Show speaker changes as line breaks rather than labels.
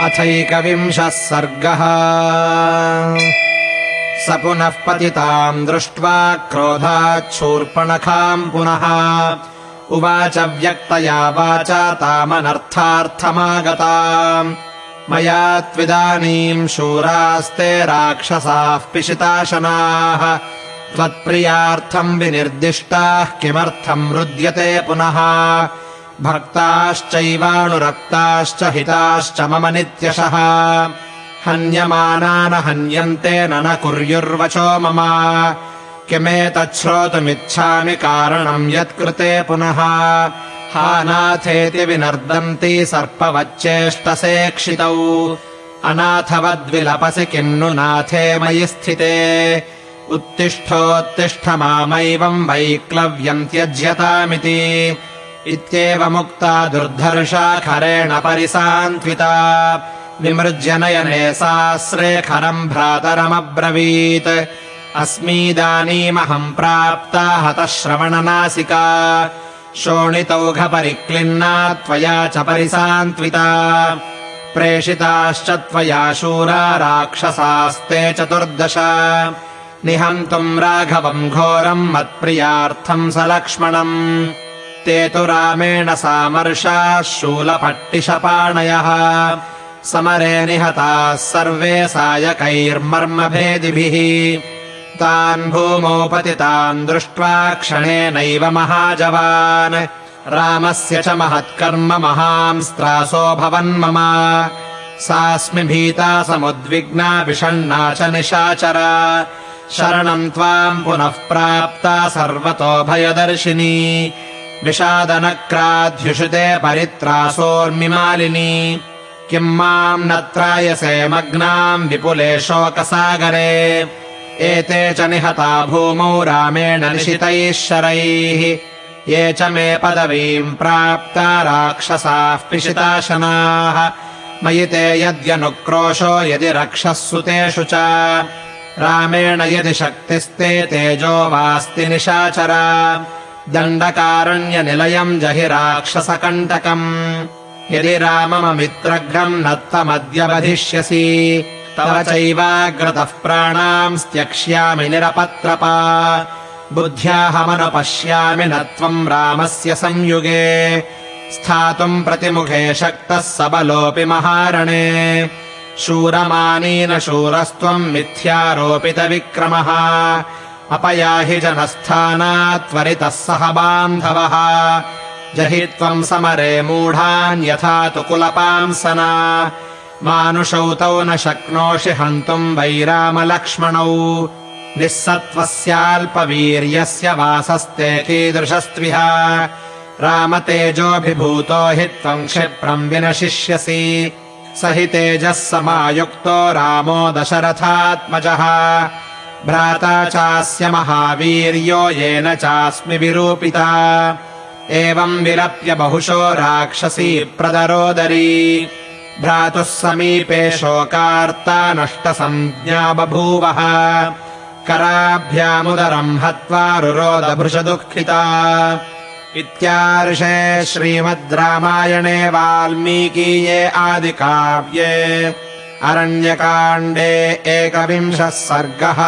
अथैकविंशः सर्गः। स पुनः पतिताम् दृष्ट्वा क्रोधाच्छूर्पणखाम् पुनः। उवाच व्यक्तया वाचा तामनर्थार्थमागता मया त्विदानीम् शूरास्ते राक्षसाः पिशिताशनाः। त्वत्प्रियार्थम् विनिर्दिष्टाः किमर्थम् रुद्यते पुनः भक्ताश्चैवानुरक्ताश्च हिताश्च मम नित्यशः। हन्यमाना न हन्यन्ते न न कुर्युर्वचो मम। किमेतच्छ्रोतुमिच्छामि कारणम् यत्कृते पुनः। हा नाथेति विनर्दन्ति सर्पवच्चेष्टसेक्षितौ अनाथवद्विलपसि किन्नु नाथे मयि स्थिते। उत्तिष्ठोत्तिष्ठ मामैवम् वैक्लव्यम् त्यज्यतामिति इत्येवमुक्ता दुर्धर्षाखरेण परिसान्त्विता। विमृज्यनयने सास्रे खरम् भ्रातरमब्रवीत्। अस्मीदानीमहम् प्राप्ता हतः श्रवणनासिका शोणितौघपरिक्लिन्ना त्वया च परिसान्त्विता। प्रेषिताश्च त्वया शूरा राक्षसास्ते चतुर्दश। निहन्तुम् राघवम् घोरम् मत्प्रियार्थम् स लक्ष्मणम् ते तु रामेण सामर्षाः शूलपट्टिशपाणयः। समरे निहताः सर्वे सायकैर्मर्मभेदिभिः। तान् भूमौ पतितान् दृष्ट्वा क्षणेनैव महाजवान्। रामस्य च महत्कर्म महांस्त्रासो भवन्मम सास्मि भीता समुद्विग्ना विषण्णा च निशाचरा। शरणम् त्वाम् पुनः प्राप्ता सर्वतो भयदर्शिनी विषादनक्राध्युषिते परित्रासोर्मिमालिनी किम् माम् न त्रायसे मग्नाम् विपुले शोकसागरे। एते च निहता भूमौ रामेण निशितैः शरैः। ये च मे पदवीम् प्राप्ता राक्षसाः पिशिताशनाः। मयि ते यद्यनुक्रोशो यदि रक्षःसु तेषु च। रामेण यदि शक्तिस्ते तेजो वास्ति निशाचरा दण्डकारण्यनिलयम् जहि राक्षसकण्टकम्। यदि रामममित्रघ्नम् न त्वमद्य वधिष्यसि तव चैवाग्रतः प्राणाम् त्यक्ष्यामि निरपत्रपा। बुद्ध्याहमनुपश्यामि न त्वम् रामस्य संयुगे। स्थातुम् प्रतिमुखे शक्तः सबलोऽपि महारणे। शूरमानीन शूरस्त्वम् मिथ्यारोपितविक्रमः अपयाहि जनस्थानात् त्वरितः सह बान्धवः। जहि त्वम् समरे मूढान्यथा तु कुलपांसना। मानुषौ तौ न शक्नोषि हन्तुम् वैरामलक्ष्मणौ। निःसत्त्वस्याल्पवीर्यस्य वासस्ते कीदृशस्त्विह। रामतेजोऽभिभूतो हि त्वम् क्षिप्रम् विनशिष्यसि। स हि तेजः समायुक्तो रामो दशरथात्मजः भ्राता चास्य महावीर्यो येन चास्मि विरूपिता। एवम् विलप्य बहुशो राक्षसी प्रदरोदरी। भ्रातुः समीपे शोकार्ता नष्टसञ्ज्ञा बभूवः। कराभ्यामुदरम् हत्वा रुरोदभृशदुःखिता। इत्यार्षे श्रीमद् रामायणे वाल्मीकीये आदिकाव्ये अरण्यकाण्डे एकविंशः सर्गः